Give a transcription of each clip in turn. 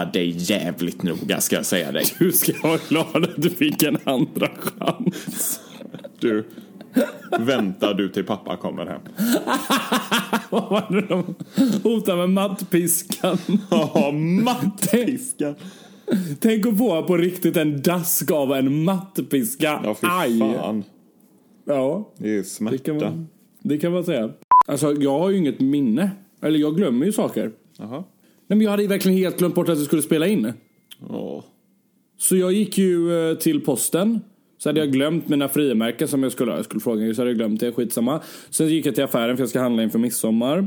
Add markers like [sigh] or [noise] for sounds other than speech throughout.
akta dig jävligt noga ska jag säga dig. Du ska vara glad att du fick en andra chans. Du, vänta du till pappa kommer hem. [laughs] Vad var det de hotade med mattpiskan? Ja, mattpiskan. Tänk att få på riktigt en dask av en mattpiska. Ja, fy Aj. fan. Ja, Det är det smärta. kan, man, det kan man säga. Alltså, jag har ju inget minne. Eller jag glömmer ju saker. Jaha. Nej, men jag hade verkligen helt glömt bort att jag skulle spela in. Åh. Så jag gick ju eh, till posten. Så hade jag glömt mina frimärken som jag skulle ha. Jag skulle fråga så hade jag glömt det. Skitsamma. Sen gick jag till affären för jag ska handla inför midsommar.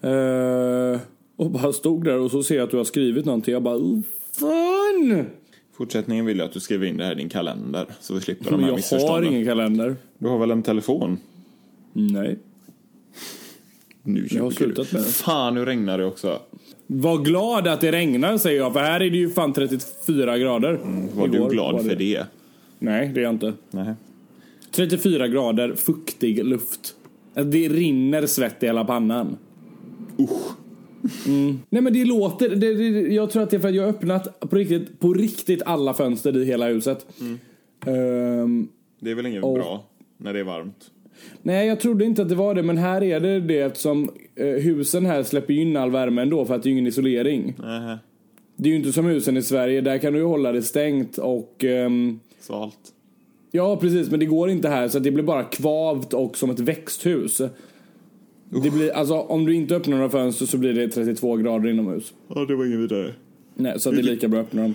Eh, och bara stod där och så ser jag att du har skrivit någonting. Jag bara, oh, fan! Fortsättningen vill jag att du skriver in det här i din kalender så vi slipper de här jag har ingen kalender. Du har väl en telefon? Nej. Nu Jag har slutat du. med det. Fan, nu regnar det också. Var glad att det regnar säger jag, för här är det ju fan 34 grader. Var Igår du glad var för det? Nej, det är jag inte. Nej. 34 grader, fuktig luft. Det rinner svett i hela pannan. Usch. Mm. Nej men det låter, det, det, jag tror att det är för att jag har öppnat på riktigt, på riktigt alla fönster i hela huset. Ehm, Det är väl inget Och- bra när det är varmt? Nej jag trodde inte att det var det men här är det det eftersom eh, husen här släpper in all värme ändå för att det är ingen isolering. Nähä. Det är ju inte som husen i Sverige, där kan du ju hålla det stängt och ehm, Svalt. Ja precis, men det går inte här så att det blir bara kvavt och som ett växthus. Det blir, alltså, om du inte öppnar några fönster så blir det 32 grader inomhus. Ja, det var inget vidare. Nej, så det är lika bra att öppna dem.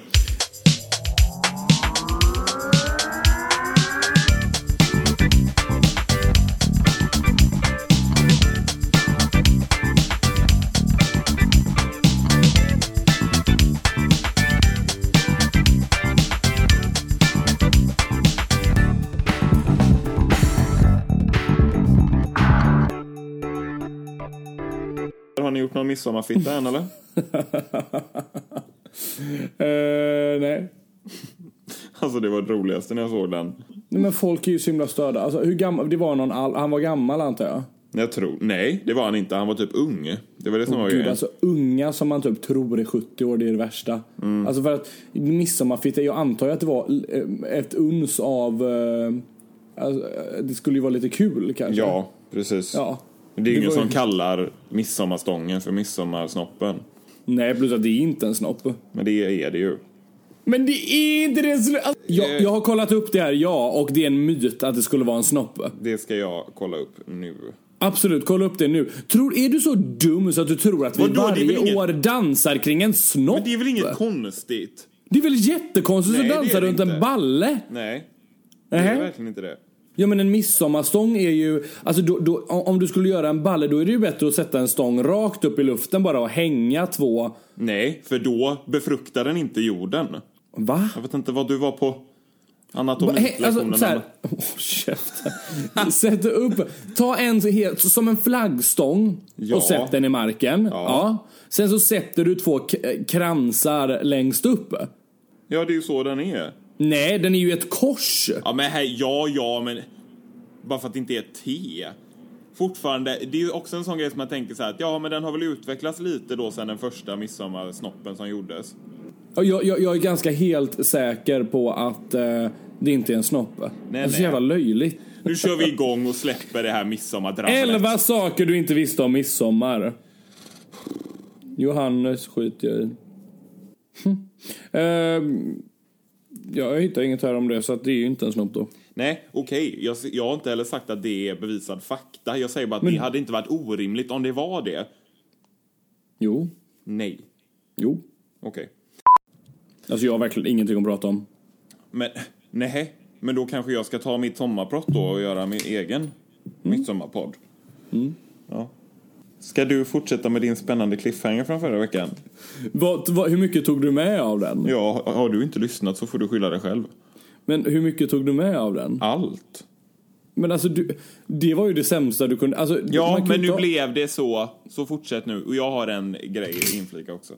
Gjort någon midsommarfitta än eller? [laughs] Eh, nej. Alltså det var det roligaste när jag såg den. nej. Men folk är ju så himla störda. Alltså, hur gammal, det var någon, all, han var gammal antar jag. Jag tror, nej det var han inte, han var typ ung. Det var det som var Gud, grejen. alltså unga som man typ tror är 70 år, det är det värsta. Mm. Alltså för att midsommarfitta, jag antar ju att det var eh, ett uns av... eh, Alltså, det skulle ju vara lite kul kanske. Ja, precis. Ja. Men det är ju Det ingen ju- som kallar midsommarstången för midsommarsnoppen. Nej, plus att det är inte en snopp. Men det är det ju. Men det är inte det! som- Alltså, jag, jag har kollat upp det här, ja, och det är en myt att det skulle vara en snopp. Det ska jag kolla upp nu. Absolut, kolla upp det nu. Tror, är du så dum så att du tror att vi Vadå, varje väl ingen- år dansar kring en snopp? Men det är väl inget konstigt? Det är väl jättekonstigt Nej, att dansa runt en inte. balle? Nej. Det är Nähä. verkligen inte det. Ja men en midsommarstång är ju, alltså då, då, om du skulle göra en balle då är det ju bättre att sätta en stång rakt upp i luften bara och hänga två, Nej, för då befruktar den inte jorden. va? Jag vet inte vad du var på anatomilektionen. Alltså såhär, oh, [laughs] käften. Sätt upp, ta en helt, som en flaggstång Ja. och sätt den i marken. Ja. Sen så sätter du två kransar längst upp. Ja, det är ju så den är. Nej, den är ju ett kors. Ja, men hej, ja, ja, men bara för att det inte är T. Fortfarande, det är också en sån grej som man tänker så här att ja, men den har väl utvecklats lite då sen den första midsommarsnoppen som gjordes. Jag, jag, jag är ganska helt säker på att eh, det inte är en snopp. det är så jävla löjligt. Nu kör vi igång och släpper det här midsommardrabblet. Elva saker du inte visste om midsommar. Johannes skiter jag i. Hm. Ehm, jag hittar inget här om det, så det är ju inte en snopp då. Nej, okej. Jag, jag har inte heller sagt att det är bevisad fakta. Jag säger bara att det hade inte varit orimligt om det var det. Jo. Nej. Jo. Okej. Alltså jag har verkligen ingenting att prata om. Men, nej. Men då kanske jag ska ta mitt sommarbrott då och göra min egen midsommarpodd. Ja. Ska du fortsätta med din spännande cliffhanger från förra veckan? Vad, vad, hur mycket tog du med av den? Ja, har du inte lyssnat så får du skylla dig själv. Men hur mycket tog du med av den? Allt. Men alltså, du, det var ju det sämsta du kunde... Alltså, Ja, kan men nu ta- blev det så. Så fortsätt nu. Och jag har en grej inflika också.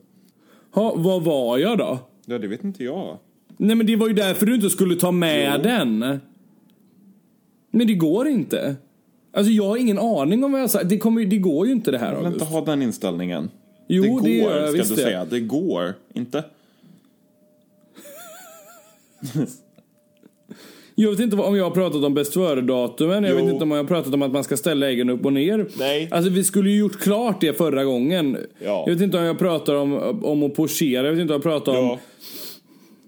Ha, vad var jag då? Ja, det vet inte jag. Nej men det var ju därför du inte skulle ta med Jo. den. Men det går inte. Alltså jag har ingen aning om vad jag sagt. Det, kommer, det går ju inte det här Jag vill August. inte ha den inställningen. Jo, det går, det gör jag ska visst du det. säga. Det går, inte? [laughs] Jag vet inte om jag har pratat om bäst före-datumen. Jag vet inte om jag har pratat om att man ska ställa äggen upp och ner. Nej. Alltså vi skulle ju gjort klart det förra gången. Ja. Jag vet inte om jag pratar om, om att pochera. Jag vet inte om jag pratar om... Ja.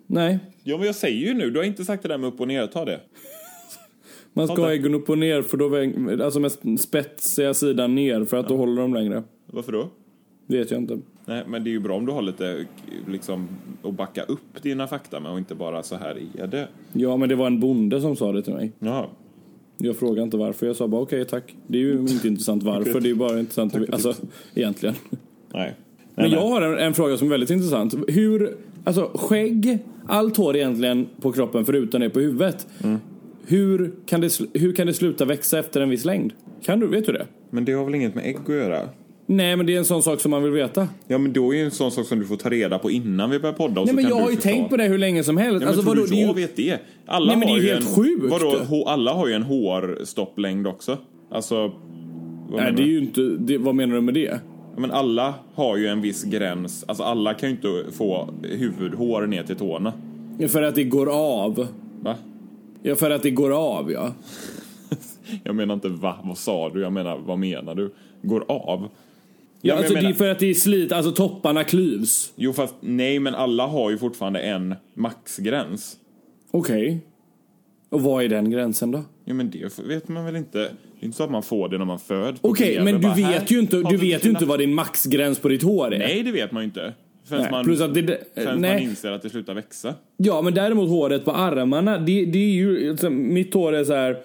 Nej. ja, men jag säger ju nu. Du har inte sagt det där med upp och ner. Ta det. Man ska ha äggen upp och ner för då väg, alltså med spetsiga sidan ner för att då håller de längre. Varför då? Vet jag inte. Nej, men det är ju bra om du har lite, liksom, att backa upp dina fakta med och inte bara så här är det. Ja men det var en bonde som sa det till mig. Ja. Jag frågade inte varför. Jag sa bara okej tack. Det är ju inte intressant varför. Det är ju bara intressant att, alltså egentligen. Nej. Men jag har en, en fråga som är väldigt intressant. Hur, alltså skägg, allt hår egentligen på kroppen förutom det på huvudet. Mm. Hur, kan det, hur kan det sluta växa efter en viss längd? Kan du, vet du det? Men det har väl inget med ägg att göra? Nej men det är en sån sak som man vill veta. Ja, men då är ju en sån sak som du får ta reda på innan vi börjar podda. Nej men jag har ju tänkt på det hur länge som helst. Ja, men alltså, vadå, du det är ju, vet det? Alla Nej, men det är ju helt en, sjukt. Vadå, alla har ju en hårstopplängd också. Alltså, vad nej det är ju inte, det, vad menar du med det? Ja, Men alla har ju en viss gräns. Alltså alla kan ju inte få huvudhår ner till tårna. För att det går av. Va? Ja för att det går av ja. [laughs] Jag menar inte va, vad sa du? Jag menar vad menar du? Går av? Ja, Ja, alltså jag det är menar- för att det är slit, alltså topparna klyvs. Jo fast nej men alla har ju fortfarande en maxgräns. Okej. Och vad är den gränsen då? Ja men det vet man väl inte. Det är inte så att man får det när man föds. Okej, BB, men du bara, vet ju inte, du vet ju inte vad din maxgräns på ditt hår är. Nej det vet man ju inte. Förrän, man, plus att det, förrän man inser att det slutar växa. Ja, men däremot håret på armarna, det, det är ju, alltså, mitt hår är så här,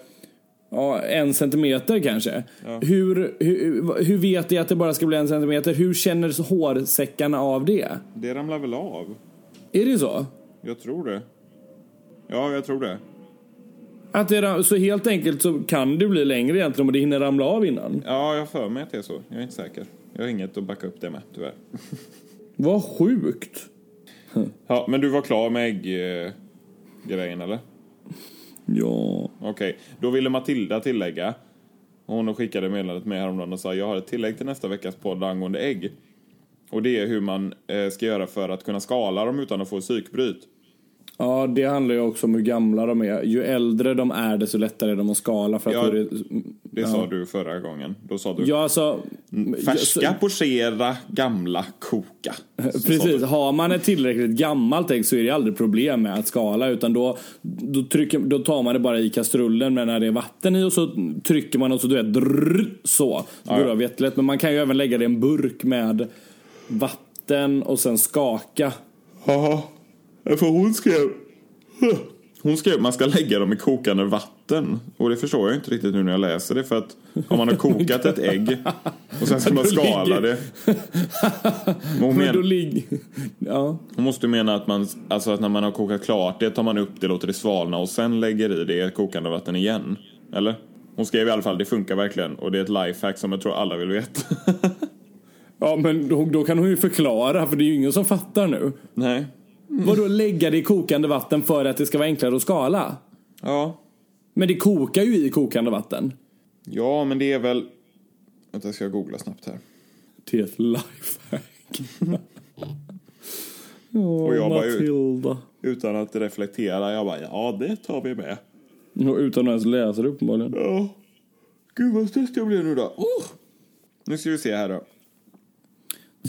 ja, en centimeter kanske. Hur, hur, hur vet jag att det bara ska bli en centimeter? Hur känner hårsäckarna av det? Det ramlar väl av? Är det så? Jag tror det. Ja, jag tror det. Att det, så helt enkelt så kan det bli längre egentligen om det hinner ramla av innan. Ja, jag för mig att det är så. Jag är inte säker. Jag har inget att backa upp det med, tyvärr. [laughs] Vad sjukt. Ja, men du var klar med ägggrejen, eller? Ja. Okej, då ville Matilda tillägga. Hon skickade meddelandet med häromdagen och sa jag har ett tillägg till nästa veckas podd angående ägg. Och det är hur man eh, ska göra för att kunna skala dem utan att få psykbryt. Ja, det handlar ju också om hur gamla de är. Ju äldre de är, desto lättare är de att skala. För att Ja, det, Det sa du förra gången. Då sa du ja, alltså... färska, pochera, gamla, koka. [laughs] Så Precis, har man ett tillräckligt gammalt ägg så är det aldrig problem med att skala utan då, då, trycker, då tar man det bara i kastrullen men när det är vatten i och så trycker man och så du vet drrrr, så. Så går det av jättelätt. Men man kan ju även lägga det i en burk med vatten och sen skaka. Ja, för hon skrev... Hon skrev att man ska lägga dem i kokande vatten. Och det förstår jag inte riktigt nu när jag läser det. För att om man har kokat ett ägg och sen ska man skala det. Hon, Men hon måste mena att, man, alltså att när man har kokat klart det tar man upp det, låter det svalna och sen lägger i det i kokande vatten igen. Eller? Hon skrev i alla fall det funkar verkligen och det är ett lifehack som jag tror alla vill veta. ja, men då, då kan hon ju förklara för det är ju ingen som fattar nu. Nej. Vadå lägga det i kokande vatten för att det ska vara enklare att skala? Ja. Men det kokar ju i kokande vatten. Ja, men det är väl... Vänta, jag ska googla snabbt här. till ett lifehack. [laughs] Åh, Och jag bara Matilda. Utan att reflektera. Jag bara, ja det tar vi med. Och utan att ens läsa det uppenbarligen. Ja. Gud vad stressad jag blev nu då. Oh! Nu ska vi se här då.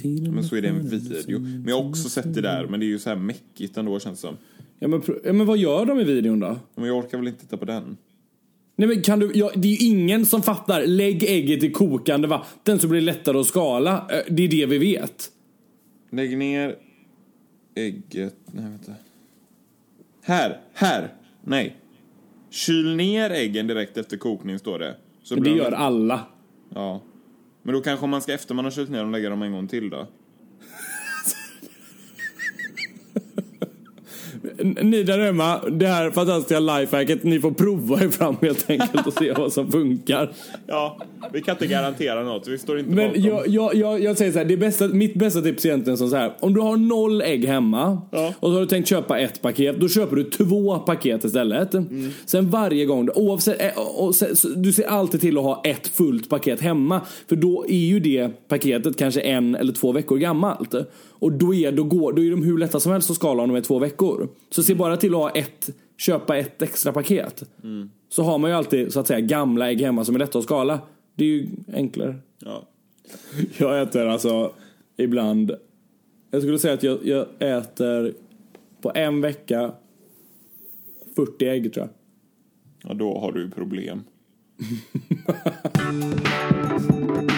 Men så är det en video. Men jag har också sett det där. Men det är ju så här mäckigt ändå känns det som. Ja men, ja, men vad gör de i videon då? Men jag orkar väl inte titta på den. Nej men kan du, ja, det är ju ingen som fattar. Lägg ägget i kokande vatten så blir det lättare att skala. Det är det vi vet. Lägg ner ägget. Nej vänta. Här, här. Nej. Kyl ner äggen direkt efter kokning står det. Så Det blir de- gör alla. Ja. Men då kanske om man ska efter man har kylt ner dem lägga dem en gång till då. Ni där hemma, det här fantastiska lifehacket, ni får prova er fram helt enkelt och se vad som funkar. Ja, vi kan inte garantera något. Vi står inte Men bakom. jag, jag, jag, jag säger så här, det bästa, mitt bästa tips är egentligen som så här. Om du har noll ägg hemma Ja. och så har du tänkt köpa ett paket, då köper du två paket istället. Mm. Sen varje gång, oavsett, eh, och så du ser alltid till att ha ett fullt paket hemma. För då är ju det paketet kanske en eller två veckor gammalt. Och då är, då går, då är de hur lätta som helst att skala om de är två veckor. Så se bara till att ha ett, köpa ett extra paket. Mm. Så har man ju alltid så att säga gamla ägg hemma som är lätta att skala. Det är ju enklare. Ja. Jag äter alltså ibland, jag skulle säga att jag, jag äter på en vecka 40 ägg tror jag. ja, då har du ju problem. [laughs]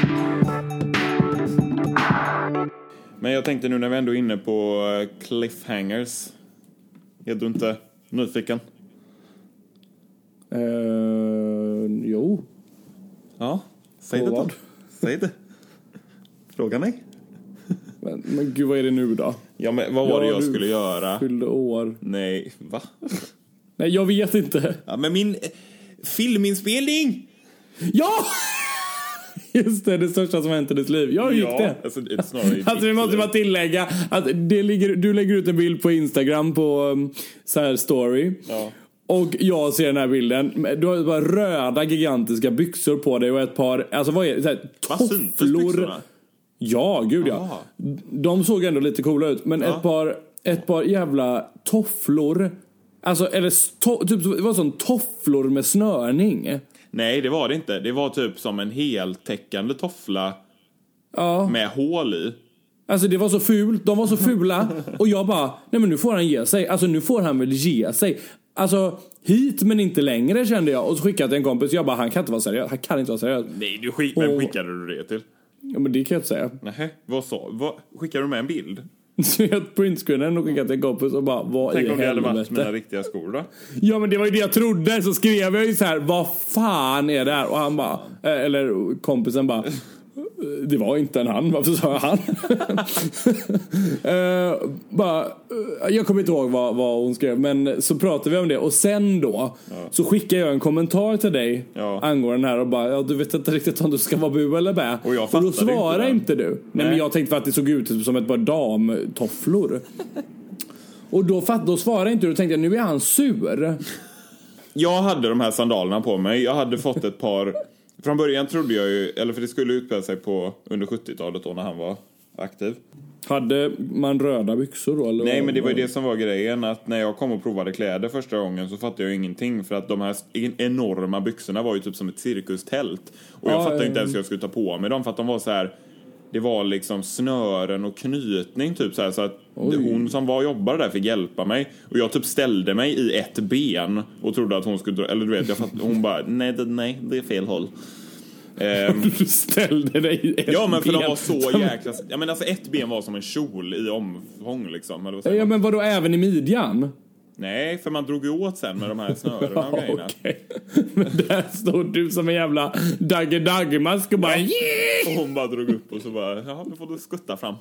Men jag tänkte nu när vi ändå är inne på eh, cliffhangers. Är du inte nyfiken? Eh, jo. Ja, säg På det då. vad? Säg det. Fråga mig. Men, men gud vad är det nu då? Ja, men vad var Ja, det jag skulle göra? Fyllde år. Nej, va? Nej jag vet inte. Ja, men min eh, filminspelning! Ja! Just det, det största som hänt i ditt liv. Ja, hur gick det? Alltså, det är snarare [laughs] Alltså vi måste bara tillägga att det ligger, du lägger ut en bild på Instagram på um, så här story. Ja. Och jag ser den här bilden. Du har bara röda gigantiska byxor på dig och ett par, alltså vad är det? Så här, byxorna? Ja, gud ja. Jaha. De såg ändå lite coola ut. Men ett, par, ett par jävla tofflor. Alltså, eller to, typ, det var som tofflor med snörning. Nej, det var det inte. Det var typ som en heltäckande toffla Ja. med hål i. Alltså det var så fult, de var så fula. Och jag bara, nej men nu får han ge sig. Alltså nu får han väl ge sig. Alltså hit men inte längre kände jag. Och så skickade jag till en kompis. Jag bara, han kan inte vara seriös. Han kan inte vara seriös. Nej, du skick, vem Och- skickade du det till? Ja men det kan jag inte säga. Nähä, vad sa vad, Skickade du med en bild? [laughs] Så jag printscreenen och skickade till en kompis och bara, vad Tänk i om det hade varit mina riktiga skor då? Ja men det var ju det jag trodde. Så skrev jag ju så här, vad fan är det här? Och han bara, eh, eller kompisen bara, det var inte en han, varför sa jag han? [laughs] Eh, bara, eh, jag kommer inte ihåg vad, vad hon skrev, men så pratade vi om det och sen då så skickade jag en kommentar till dig Ja. angående den här och bara, ja du vet inte riktigt om du ska vara bu eller bä. Och jag då fattade svarade inte inte, du. Nej, men Nej. jag tänkte för att det såg ut som ett par damtofflor. [laughs] Och då, fatt, då svarade inte du, då tänkte jag nu är han sur. Jag hade de här sandalerna på mig. Jag hade fått ett par... Från början trodde jag ju, eller för det skulle utspela sig på under 70-talet då när han var aktiv. Hade man röda byxor då? Eller Nej, men det var ju det som var grejen. Att när jag kom och provade kläder första gången så fattade jag ingenting. För att de här enorma byxorna var ju typ som ett cirkustält. Och jag Ja, fattade inte ens hur jag skulle ta på mig dem. För att de var så här... Det var liksom snören och knytning typ så här. Så att hon som var och jobbade där fick hjälpa mig. Och jag typ ställde mig i ett ben och trodde att hon skulle dra... Eller du vet, jag fatt, hon bara nej, det, nej, det är fel håll. Ehm, [laughs] Du ställde dig i ett Ja men för de ben. var så [laughs] jäkla... Ja men alltså ett ben var som en kjol i omfång liksom. Eller vad Ja men vadå även i midjan? Nej, för man drog ju åt sen med de här snörena och [laughs] grejerna. Okej. Men där stod du som en jävla Dagge Dagge-mask och bara yeah! Och hon bara drog upp och så bara, jaha nu får du skutta fram.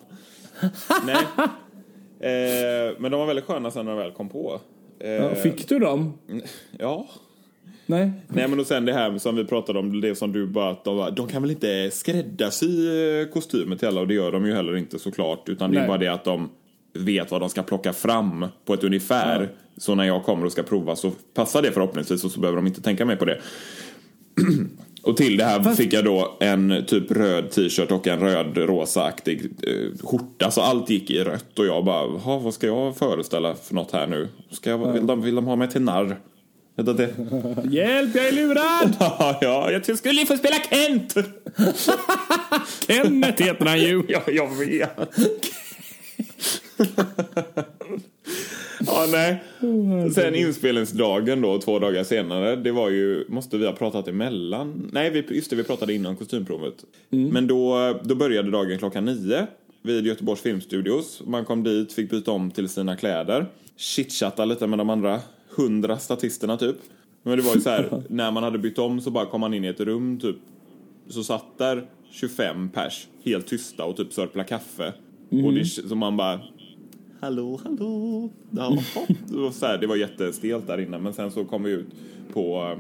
Nej. [laughs] Eh, men de var väldigt sköna sen när de väl kom på. Eh, Ja, Fick du dem? Ja. Nej. Nej men och sen det här som vi pratade om, det som du bara, att de, bara, de kan väl inte skräddarsy eh, kostymer till alla och det gör de ju heller inte såklart. Utan det är bara det att de vet vad de ska plocka fram på ett ungefär. Så när jag kommer och ska prova så passar det förhoppningsvis och så behöver de inte tänka mig på det. [clears throat] Och till det här fick jag då en typ röd t-shirt och en röd rosa-aktig eh, skjorta. Så allt gick i rött och jag bara, "Jaha, vad ska jag föreställa för något här nu? Ska jag, vill, de, vill de ha mig till narr? Det? [laughs] Hjälp, jag är lurad! [laughs] Ja, ja, jag skulle ju få spela Kent! [laughs] Kenneth heter han ju. Ja, jag vet. Ja, nej. Sen inspelningsdagen då, två dagar senare, det var ju, måste vi ha pratat emellan? Nej, vi, just det, vi pratade innan kostymprovet. Men då, då började dagen klockan nio vid Göteborgs filmstudios. Man kom dit, fick byta om till sina kläder, chitchatta lite med de andra hundra statisterna typ. Men det var ju så här, [laughs] när man hade bytt om så bara kom man in i ett rum typ så satt där 25 pers helt tysta och typ sörpla kaffe. Och det, så man bara... Hallå, hallå. Jaha. [laughs] Det var, så här, det var jättestelt där inne, men sen så kom vi ut på uh,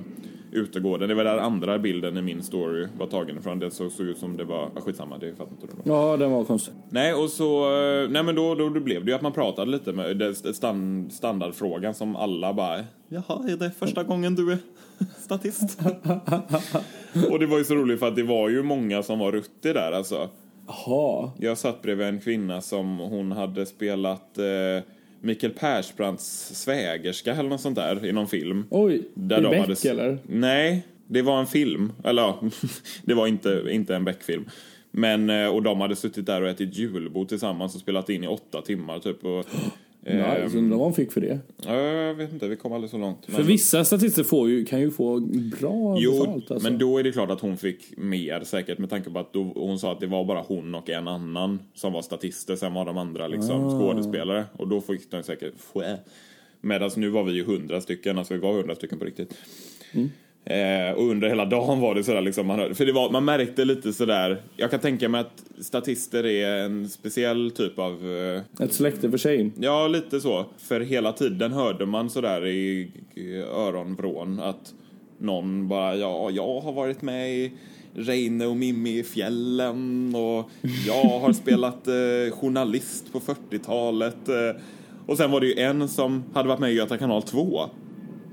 utegården. Det var där andra bilden i min story var tagen ifrån. Det såg, såg ut som det var, ah, skitsamma, det fattar inte du. Ja, den var konstig. Nej, och så, eh, nej men då, då, då blev det ju att man pratade lite med det stand, standardfrågan som alla bara Jaha, är det första gången du är [laughs] statist? [laughs] och det var ju så roligt för att det var ju många som var rutti där alltså. Jaha. Jag satt bredvid en kvinna som hon hade spelat eh, Mikael Persbrandts svägerska eller något sånt där i någon film. Oj, Där i de Beck hade- eller? Nej, det var en film. Eller ja, [laughs] det var inte, inte en Beck-film. Men, eh, och de hade suttit där och ätit julbord tillsammans och spelat in i åtta timmar typ. Och, [gasps] Nej, ehm, så undrar vad hon fick för det. ja, jag vet inte, vi kom aldrig så långt. För vissa statister får ju, kan ju få bra Jo, betalt. Alltså. men då är det klart att hon fick mer säkert med tanke på att då, hon sa att det var bara hon och en annan som var statister, sen var de andra liksom Ah. skådespelare. Och då fick de säkert. Medan nu var vi ju hundra stycken, alltså vi var hundra stycken på riktigt. Mm. Eh, och under hela dagen var det sådär liksom, man, för det var, man märkte lite sådär, jag kan tänka mig att statister är en speciell typ av eh, Ett släkte för sig. Ja, lite så. För hela tiden hörde man sådär i i öronvrån att någon bara, ja, jag har varit med i Reine och Mimmi i fjällen och jag har [laughs] spelat eh, journalist på 40-talet. Eh, och sen var det ju en som hade varit med i Göta kanal 2.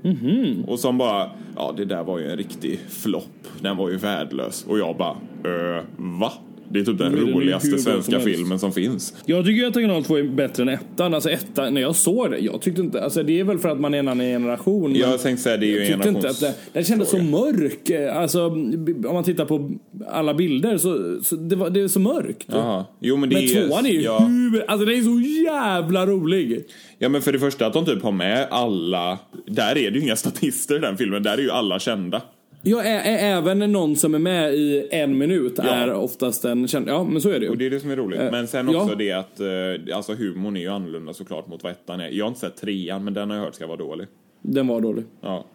Mhm. Och som bara, ja det där var ju en riktig flopp. Den var ju värdelös. Och jag bara, öh va? Det är typ den Men roligaste som svenska helst. filmen som finns. Jag tycker att kanal 2 är bättre än ettan. Alltså ettan, när jag såg det, jag tyckte inte, alltså det är väl för att man är en annan generation. Jag tänkte säga det är ju en tyckte inte att generations... det, den kändes så mörk. Alltså om man tittar på alla bilder så, så det, var, det är så mörkt. Jaha. Jo men det Men är... tvåan är ju ja. hur, alltså den är så jävla rolig. ja men för det första att de typ har med alla... Där är det ju inga statister i den filmen, där är ju alla kända. Ja, även någon som är med i en minut Ja. är oftast en känd, ja men så är det ju. Och det är det som är roligt. Men sen ja. också det att eh, alltså humorn är ju annorlunda såklart mot vad ettan är. Jag har inte sett trean men den har jag hört ska vara dålig. Den var dålig. Ja.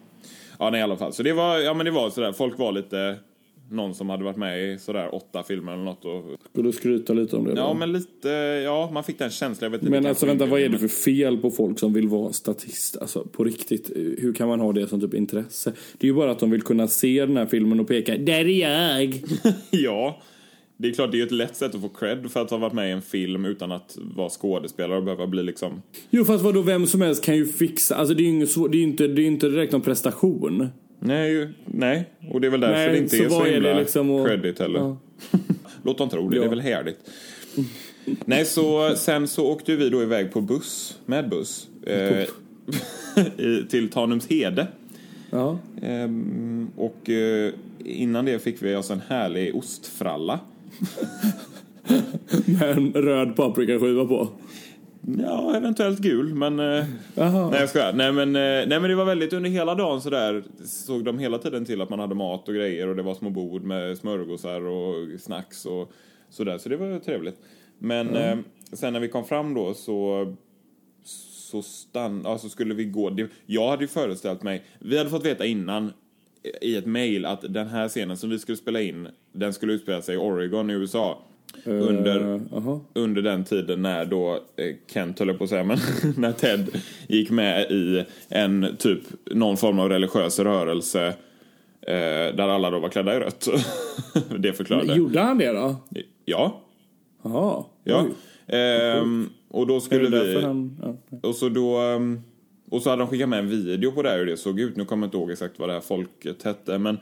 Ja nej i alla fall. Så det var, ja men det var sådär, folk var lite... Någon som hade varit med i sådär åtta filmer eller något och... Skulle du skryta lite om det Ja då? men lite, ja man fick den känslan. Men det alltså vänta, vad är det för fel på folk som vill vara statist? Alltså på riktigt, hur kan man ha det som typ intresse? Det är ju bara att de vill kunna se den här filmen och peka, där är jag! [laughs] Ja, det är klart det är ett lätt sätt att få cred för att ha varit med i en film utan att vara skådespelare och behöva bli liksom... Jo fast vadå, vem som helst kan ju fixa, alltså det är ju inget svårt, det är ju inte, det är inte direkt någon prestation. Nej, nej. och det är väl därför Nej, det inte så är så är himla det liksom att- credit heller. Ja. [laughs] Låt dem tro det, Ja. det är väl härligt. nej, så sen så åkte vi då iväg på buss, med buss, eh, [laughs] till Tanumshede. Ja. Ehm, och eh, innan det fick vi oss en härlig ostfralla. [laughs] Med en röd paprikaskiva på. Ja, eventuellt gul, men... Eh, nej, jag skojar. Nej men, eh, nej, men det var väldigt under hela dagen sådär. Såg de hela tiden till att man hade mat och grejer och det var små bord med smörgåsar och snacks och sådär. Så det var trevligt. Men eh, sen när vi kom fram då så så stann, alltså skulle vi gå. Det, jag hade ju föreställt mig, vi hade fått veta innan i ett mail att den här scenen som vi skulle spela in, den skulle utspela sig i Oregon i USA. Under, Eh, Jaha. under den tiden när då eh, Kent höll på att säga, men [laughs] när Ted gick med i en typ någon form av religiös rörelse eh, där alla då var klädda i rött. [laughs] det förklarade. Gjorde han det då? Ja, Jaha. ja. Ehm, och då skulle vi... han... Ja. Och så då... ehm, Och så hade de skickat med en video på det här hur det såg ut. Nu kommer jag inte ihåg exakt vad det här folket hette men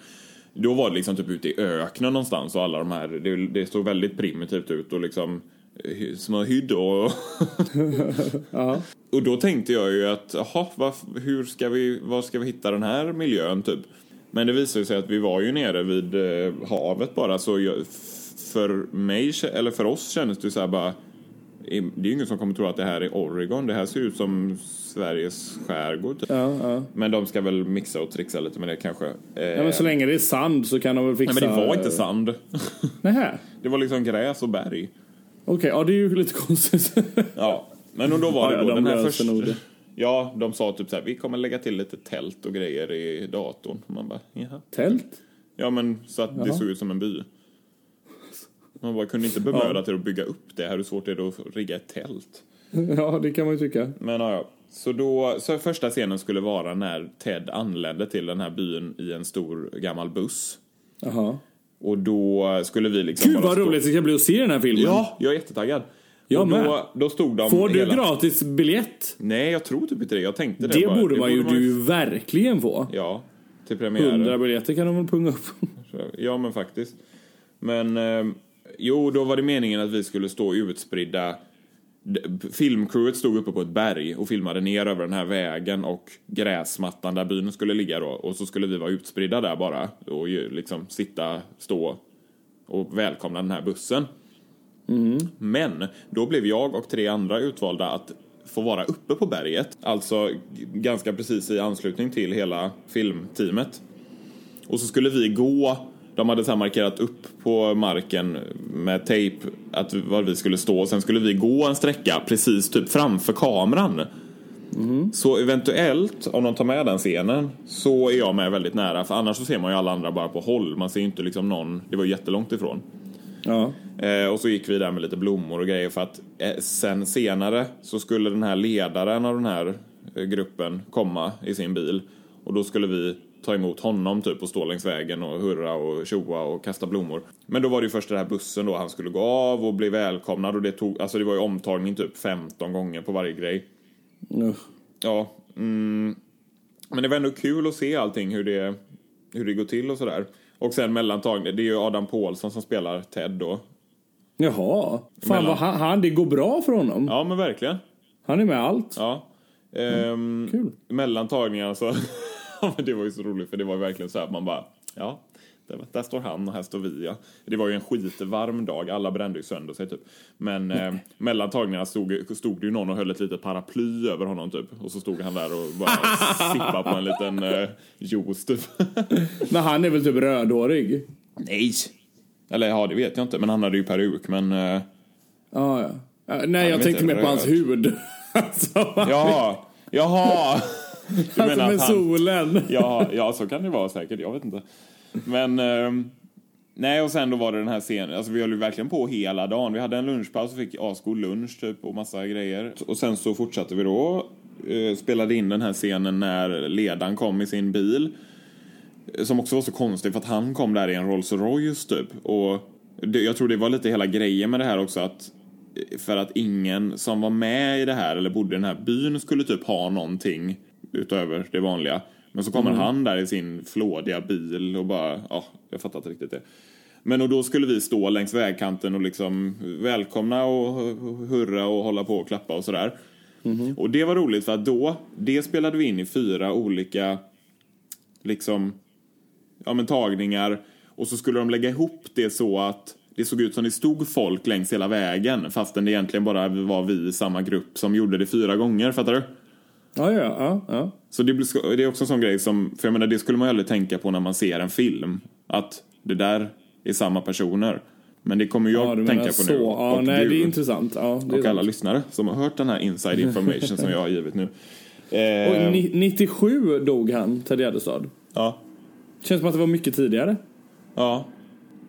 då var det liksom typ ute i öknen någonstans och alla de här, det, det såg väldigt primitivt ut och liksom eh, små hyddor och... [laughs] Ja. och då tänkte jag ju att, jaha, vad, hur ska vi, var ska vi hitta den här miljön typ? Men det visade sig att vi var ju nere vid eh, havet bara så jag, för mig, eller för oss kändes det så här bara det är ju ingen som kommer tro att det här är Oregon. Det här ser ut som Sveriges skärgård. typ. Ja, ja. Men de ska väl mixa och trixa lite med det kanske. Eh, ja, men så länge det är sand så kan de väl fixa... nej, men det var inte sand. [laughs] Nähä. det var liksom gräs och berg. Okej, ja det är ju lite konstigt. [laughs] Ja, men då var Ja, det ja, då de den här första... nog det. Ja, de sa typ så här, vi kommer lägga till lite tält och grejer i datorn. Man bara, jaha. Tält? Ja, men så att det Jaha. såg ut som en by. Man bara kunde inte bemöda till att bygga upp det här. Hur svårt är det att rigga ett tält? Ja, det kan man ju tycka. Men ja. Så då, så första scenen skulle vara när Ted anlände till den här byn i en stor gammal buss. Jaha. Och då skulle vi liksom Gud vad stå- roligt det ska bli att se den här filmen. Ja, jag är jättetaggad. Jag med. då, då stod de Får du hela... gratis biljett? Nej, jag tror typ inte det. Jag tänkte det, Det, bara. borde man ju du verkligen få. Ja, till premiären. 100 biljetter kan de väl punga upp. Ja, men faktiskt. Men eh, jo, då var det meningen att vi skulle stå utspridda. Filmcrewet stod uppe på ett berg och filmade ner över den här vägen och gräsmattan där byn skulle ligga då. Och så skulle vi vara utspridda där bara och ju liksom sitta, stå och välkomna den här bussen. Men då blev jag och tre andra utvalda att få vara uppe på berget. Alltså ganska precis i anslutning till hela filmteamet. Och så skulle vi gå, de hade så markerat upp på marken med tejp att var vi skulle stå. Sen skulle vi gå en sträcka precis typ framför kameran. Så eventuellt, om de tar med den scenen, så är jag med väldigt nära. För annars så ser man ju alla andra bara på håll. Man ser ju inte liksom någon, det var ju jättelångt ifrån. Ja. Eh, och så gick vi där med lite blommor och grejer för att eh, sen senare så skulle den här ledaren av den här eh, gruppen komma i sin bil. Och då skulle vi ta emot honom typ och stå längs vägen och hurra och tjoa och kasta blommor. Men då var det ju först den här bussen då han skulle gå av och bli välkomnad och det tog, alltså det var ju omtagning typ 15 gånger på varje grej. Usch. Ja, mm, men det var ändå kul att se allting hur det, hur det går till och sådär. Och sen mellantagning, det är ju Adam Pålsson som spelar Ted då. Jaha. Fan Mellan- vad han, han, det går bra för honom. Ja men verkligen. Han är med allt. Ja. Ehm, Kul. Mellan tagningarna så... [laughs] [laughs] Ja, men det var ju så roligt för det var verkligen så här man bara... Ja, där, där står han och här står vi ja. Det var ju en skitvarm dag, alla brände ju sönder sig typ. Men eh, [laughs] mellan tagningarna stod, stod det ju någon och höll ett litet paraply över honom typ. Och så stod han där och bara [laughs] sippade på en liten eh, juice typ. Men han är väl typ rödhårig? Nej! Eller ja, det vet jag inte. Men han hade ju peruk men... Eh, Ja, ja. ja nej, jag tänkte mer på hans hud. alltså, jaha! Jaha! Du alltså med han... solen. Ja, ja, så kan det vara säkert. Jag vet inte. Men... ehm, nej, och sen då var det den här scenen. Alltså vi höll ju verkligen på hela dagen. Vi hade en lunchpaus och fick asgod lunch typ och massa grejer. Och sen så fortsatte vi då. eh, spelade in den här scenen när ledaren kom i sin bil. Eh, Som också var så konstig för att han kom där i en Rolls Royce typ. Och det, jag tror det var lite hela grejen med det här också att eh, för att ingen som var med i det här eller bodde i den här byn skulle typ ha någonting utöver det vanliga. Men så kommer han där i sin flådiga bil och bara, ja, jag fattar inte riktigt det. Men och då skulle vi stå längs vägkanten och liksom välkomna och hurra och hålla på och klappa och sådär. Och det var roligt för att då, det spelade vi in i fyra olika liksom, ja men tagningar. Och så skulle de lägga ihop det så att det såg ut som det stod folk längs hela vägen fastän det egentligen bara var vi i samma grupp som gjorde det fyra gånger, fattar du? Ja, ja, ja. ja. Så det, blir- det är också en sån grej som, för jag menar det skulle man ju aldrig tänka på när man ser en film. Att det där är samma personer. Men det kommer jag ja tänka på så. nu. Ja, och nej, du, det är intressant. Ja, det och alla sant. lyssnare som har hört den här inside [laughs] information som jag har givit nu. Och Eh, ni- 97 dog han, Ted Gärdestad. ja, Känns som att det var mycket tidigare. ja.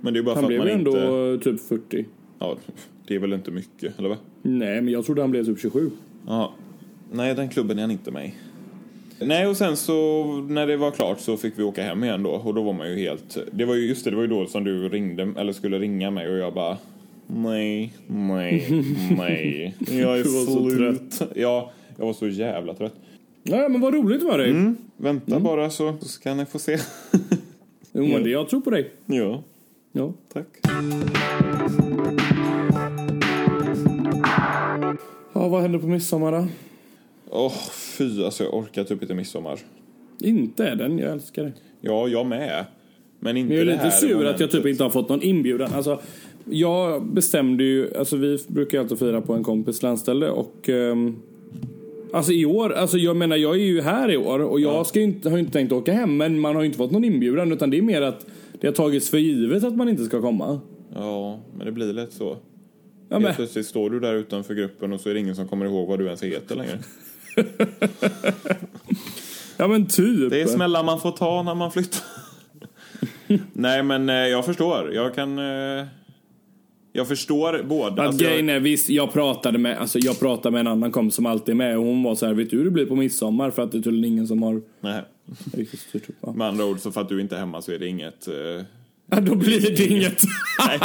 Men det är bara Han för blev att man ändå inte... typ 40. Ja, det är väl inte mycket, eller vad? Nej, men jag trodde han blev typ 27. Ja. Nej, den klubben är han inte med i. Nej, och sen så när det var klart så fick vi åka hem igen då och då var man ju helt... Det var ju just det, det var ju då som du ringde, eller skulle ringa mig och jag bara... Nej, nej, nej. [laughs] Jag är så slut. Ja, jag var så jävla trött. Ja, men vad roligt var det. Mm, vänta bara så, så ska ni få se. [laughs] Jo, men det, jag tror på dig. ja, Ja. tack. ja, vad händer på midsommar då? Åh, fy alltså jag orkar typ inte midsommar. Inte är den, jag älskar det. Ja, jag med. Men inte Men jag är lite sur att jag momentet. typ inte har fått någon inbjudan. Alltså, jag bestämde ju, alltså vi brukar ju alltid fira på en kompis landställe och ehm, Alltså i år, alltså jag menar jag är ju här i år och jag ska ju inte, har ju inte tänkt åka hem men man har ju inte fått någon inbjudan utan det är mer att det har tagits för givet att man inte ska komma. Ja, men det blir lätt så. Ja, Helt plötsligt står du där utanför gruppen och så är det ingen som kommer ihåg vad du ens heter längre. Ja men typ. Det är smällar man får ta när man flyttar. [laughs] Nej, men eh, jag förstår. Jag kan... Eh, Jag förstår båda. Att Alltså, grejen jag, är, visst, jag pratade med, alltså jag pratade med en annan kompis som alltid är med och hon var så här, vet du hur det blir på midsommar? För att det är tydligen ingen som har nej. riktigt styrt upp. Ja. Med andra ord, så för att du inte är hemma så är det inget... eh, Ja, då blir det inget. nej.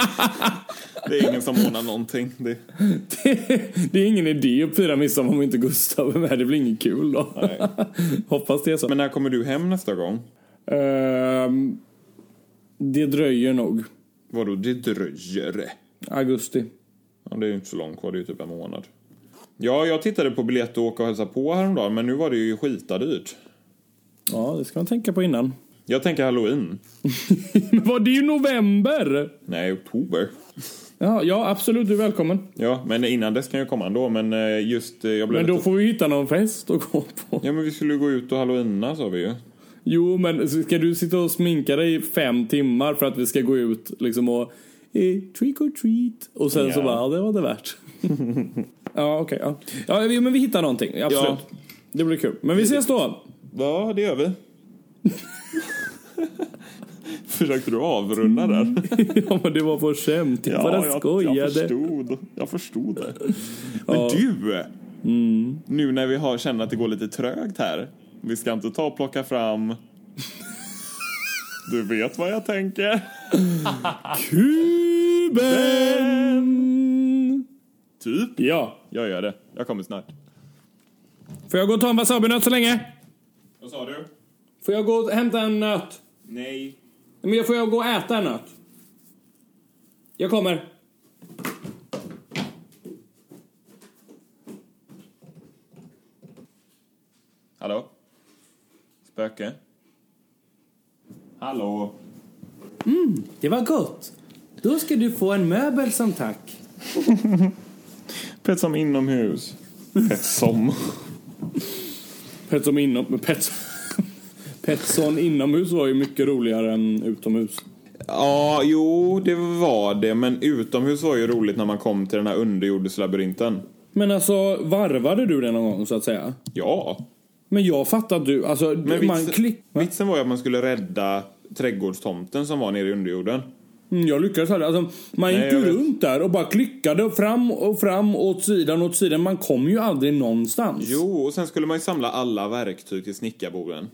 Det är ingen som ordnar någonting. Det, det är ingen idé att fira midsommar om inte Gustav är med. Det blir inget kul då. nej. Hoppas det är så. Men när kommer du hem nästa gång? Ehm, det dröjer nog. Vadå, det dröjer? Augusti. Ja, det är ju inte så långt kvar, det är ju typ en månad. Ja, jag tittade på biljett att åka och hälsa på häromdagen, men nu var det ju skitadyrt. Ja, det ska man tänka på innan. Jag tänker halloween. [laughs] Men vad, det är ju november! Nej, oktober. Ja, ja, absolut. Du är välkommen. Ja, men innan dess kan jag komma ändå, men eh, just... eh, Jag blev Men då lite... får vi hitta någon fest att gå på. Ja, men vi skulle gå ut och halloweena, sa vi ju. Jo, men ska du sitta och sminka dig i fem timmar för att vi ska gå ut liksom och eh, trick or treat och sen så Ja. bara, ja, det var det värt. [laughs] ja, okej. ja. ja, vi- men vi hittar någonting. Absolut. Ja. Det blir kul. Men vi ses då. Ja, det gör vi. [laughs] [laughs] Försökte du avrunda där? [laughs] ja, men det var på skämt. Jag bara jag, skojade. jag förstod. Jag förstod det. [laughs] Men du! Nu när vi har, känner att det går lite trögt här. Vi ska inte ta och plocka fram... Du vet vad jag tänker? Kuben! Typ. Ja. Jag gör det. Jag kommer snart. Får jag gå och ta en wasabinöt så länge? Vad sa du? Får jag gå och hämta en nöt? Nej. Men jag får jag gå och äta en nöt? Jag kommer. Hallå? Spöke? Hallå? Det var gott. Då ska du få en möbel som tack. [laughs] Pet som inomhus. Pet som. Petson inom... Pet... Petson inomhus var ju mycket roligare än utomhus. Ja, jo, det var det. Men utomhus var ju roligt när man kom till den här underjordslabyrinten. Men alltså, varvade du det någon gång så att säga? Ja. Men jag fattar att du, alltså, Men man vitsen, klick... vitsen var ju att man skulle rädda trädgårdstomten som var nere i underjorden. Mm, Jag lyckades aldrig. Alltså, man Nej, gick ju runt där och bara klickade fram och fram, åt sidan, åt sidan. Man kom ju aldrig någonstans. Jo, och sen skulle man ju samla alla verktyg till snickarborden.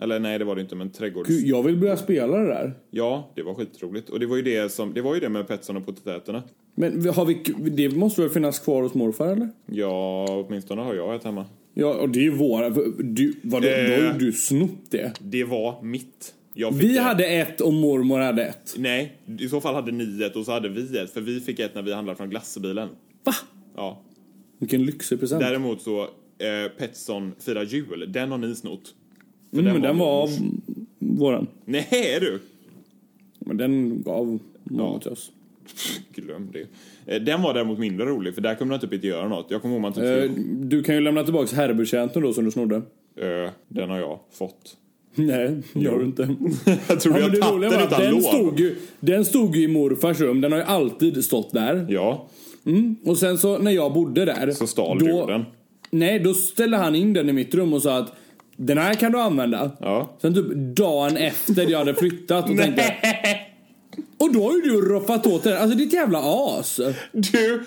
Eller nej, det var det inte, men trädgårds... Gud, Jag vill börja spela det där. Ja, det var skitroligt. Och det var ju det som, det var ju det med Petson och potatäterna. Men har vi, det måste väl finnas kvar hos morfar eller? Ja, åtminstone har jag ett hemma. Ja, och det är ju våra. Du, vadå, Eh. då har ju du snott det. Det var mitt. Vi det. hade ett och mormor hade ett. Nej, i så fall hade ni ett och så hade vi ett. För vi fick ett när vi handlade från glassbilen. Va? Ja. Vilken lyxig present. Däremot så, eh, Petson firar jul. Den har ni snott. Mm, men den var av våran. Nej, du? Men den gav mormor till oss. Glöm det. Eh, Den var däremot mindre rolig, för där kunde man typ inte göra något. Jag kommer ihåg man typ... Eh, du kan ju lämna tillbaka herrbetjänten då som du snodde. Eh, den har jag fått. [laughs] Nej, det gör du inte. [laughs] jag tror Ja, jag tappade roliga den var utan den lov. stod, ju, den stod ju i morfars rum. Den har ju alltid stått där. Ja, Och sen så när jag bodde där. så stal då, du den. Nej, då ställde han in den i mitt rum och sa att den här kan du använda. Ja. Sen typ dagen efter jag hade flyttat och tänkte Och då har ju du roffat åt den. Alltså ditt jävla as. Du,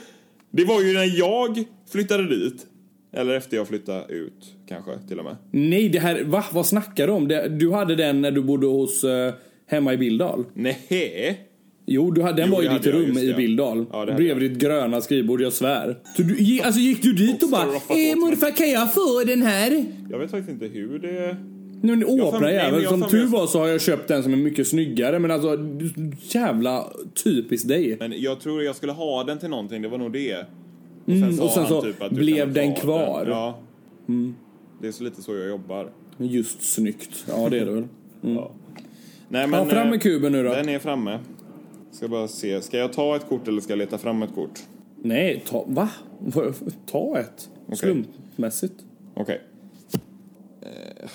det var ju när jag flyttade dit. Eller efter jag flyttade ut, kanske till och med. Nej, det här, va? Vad snackar du om? Det, du hade den när du bodde hos eh, hemma i Bildal. Nej. Jo, du hade, den Jo, var i ditt rum just i det. Bildal. Ja, Bredvid ditt gröna skrivbord, jag svär. Så du, alltså gick du dit och bara eh, åt mig." morfar kan jag få den här? Jag vet faktiskt inte hur det... Nu en men jävel. jag Som tur var så har jag köpt den som är mycket snyggare. Men alltså, jävla typiskt dig. Men jag tror jag skulle ha den till någonting, det var nog det. Och Mm, sa och sen så typ blev den kvar. Mm. Ja. Det är så lite så jag jobbar. Just snyggt. Ja, det är det väl. Ja. Nej, Ja, fram med eh, kuben nu då. Den är framme. Ska bara se. Ska jag ta ett kort eller ska jag leta fram ett kort? Nej, ta... Va? Ta ett. Slumpmässigt. Okej. Eh,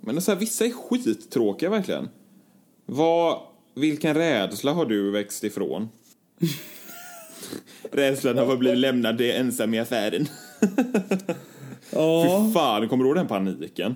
Men så här, vissa är skittråkiga verkligen. Vad, vilken rädsla har du växt ifrån? [laughs] Rädslan av att bli lämnad ensam i affären. [laughs] Ja. Fy fan, kommer du ihåg den paniken?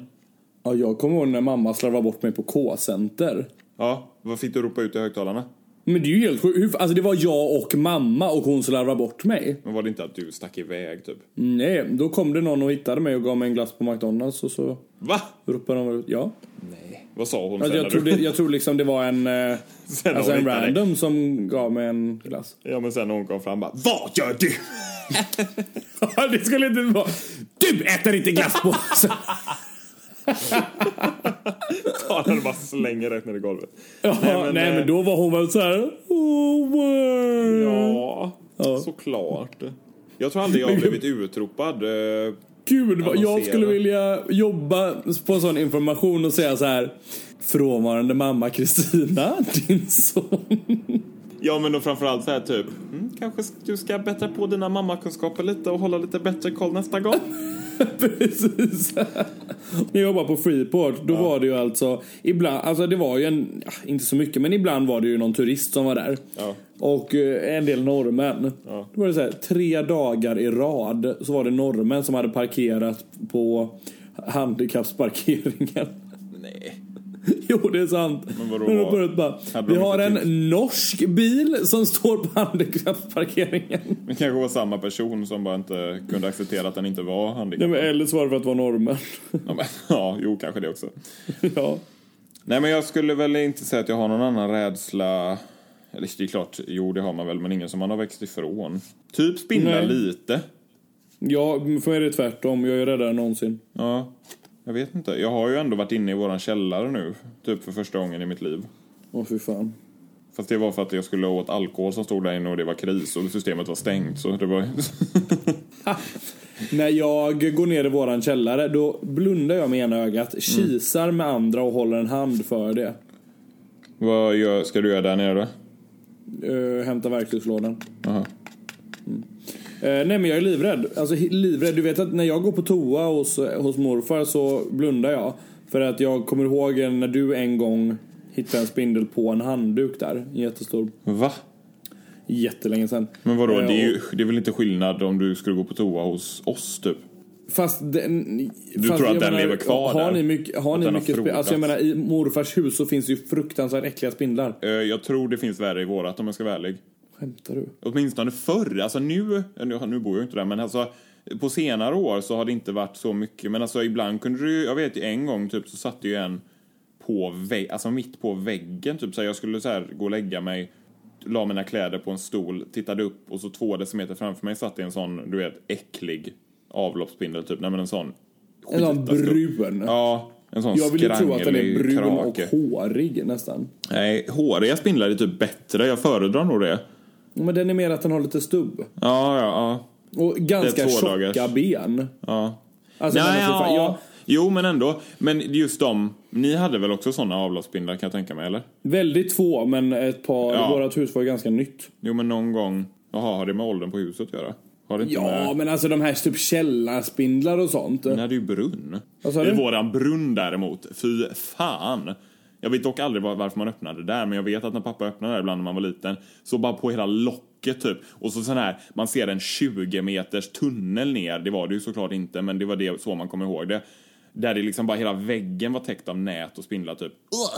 ja, jag kommer ihåg när mamma slarvade bort mig på K-center. Ja, vad fick du ropa ut i högtalarna? Men det är ju helt sjukt. Alltså det var jag och mamma och hon slarvade bort mig. Men var det inte att du stack iväg typ? Nej, då kom det någon och hittade mig och gav mig en glass på McDonalds och så Va? ropade de ut. Ja. Nej. Vad sa hon Alltså sen jag, tror det, jag tror liksom det var en, eh, [laughs] Sen alltså en hittade dig. random som gav mig en glass. Ja men sen när hon kom fram bara Vad gör du? [laughs] det skulle inte vara... Du äter inte glass på... [laughs] [laughs] Och bara slänger rätt ner i golvet. Ja, nej, men, eh, då var hon väl så här... Oh. Ja, Ja. såklart. Jag tror aldrig jag har blivit utropad. eh, Gud, jag skulle vilja jobba på en sån information och säga så här. Frånvarande mamma Kristina, [laughs] din son. Ja men då framförallt så här typ mm, Kanske du ska bättra på dina mammakunskaper lite och hålla lite bättre koll nästa gång. [laughs] Precis. När jag jobbade på Freeport, då var det ju alltså ibland, alltså det var ju en, ja, inte så mycket, men ibland var det ju någon turist som var där. Ja. Och eh, en del norrmän. Ja. Då var det så här, tre dagar i rad så var det norrmän som hade parkerat på handikappsparkeringen. [laughs] Jo, det är sant. Men vadå? Bara, vi har en norsk bil som står på handikappsparkeringen. Det kanske var samma person som bara inte kunde acceptera att den inte var Nej, handikappad. men eller så var det för att vara norrmän. Ja, men, [laughs] ja, jo kanske det också. [laughs] ja. Nej men jag skulle väl inte säga att jag har någon annan rädsla. Eller det är klart, jo det har man väl, men ingen som man har växt ifrån. Typ spindlar lite. ja, för mig är det tvärtom. Jag är räddare än någonsin. Ja, jag vet inte. Jag har ju ändå varit inne i våran källare nu. Typ för första gången i mitt liv. Åh, fy fan. Fast det var för att jag skulle åt alkohol som stod där inne och det var kris och systemet var stängt. Så det var... [laughs] När jag går ner i våran källare, då blundar jag med ena ögat, kisar med andra och håller en hand för det. Vad gör, ska du göra där nere då? Uh, hämta verktygslådan. Jaha. Eh, nej men jag är livrädd. Alltså livrädd. Du vet att när jag går på toa hos, hos morfar så blundar jag. För att jag kommer ihåg när du en gång hittade en spindel på en handduk där. Jättestor. Va? Jättelänge sedan. Men vadå, Eh, det är, ju, det är väl inte skillnad om du skulle gå på toa hos oss typ? Fast den, Du fast tror att den lever kvar har där? Ni mycket, har ni mycket spindlar? Alltså jag menar i morfars hus så finns ju fruktansvärt äckliga spindlar. Eh, Jag tror det finns värre i vårat om jag ska vara ärlig. Skämtar du? Åtminstone förr. Alltså nu, nu, bor jag ju inte där, men alltså på senare år så har det inte varit så mycket. Men alltså ibland kunde du jag vet ju en gång typ så satt det ju en på vägg, alltså mitt på väggen typ så här, jag skulle så här gå och lägga mig, la mina kläder på en stol, tittade upp och så två decimeter framför mig satt det en sån, du vet, äcklig avloppsspindel typ. Nej men en sån. En sån brun. Ja, en sån Jag vill ju tro att den är brun krake. och hårig nästan. Nej, håriga spindlar är typ bättre. Jag föredrar nog det. Men den är mer att den har lite stubb. Ja, ja, ja. Och ganska tjocka dagars. ben. ja. Alltså, Nej, men fan, jag, Jo, men ändå. Men just de, ni hade väl också såna avloppsspindlar kan jag tänka mig, eller? väldigt få, men ett par. Ja. Vårat hus var ju ganska nytt. Jo, men någon gång. Jaha, har det med åldern på huset att göra? Har det inte Ja, med... men alltså de här typ källarspindlar och sånt. Ni hade ju brunn. Vad sa I du? våran brunn däremot, fy fan. Jag vet dock aldrig var- varför man öppnade där, men jag vet att när pappa öppnade där ibland när man var liten, så bara på hela locket typ. Och så sån här, man ser en 20 meters tunnel ner, det var det ju såklart inte, men det var det så man kommer ihåg det. Där det liksom bara hela väggen var täckt av nät och spindlar typ.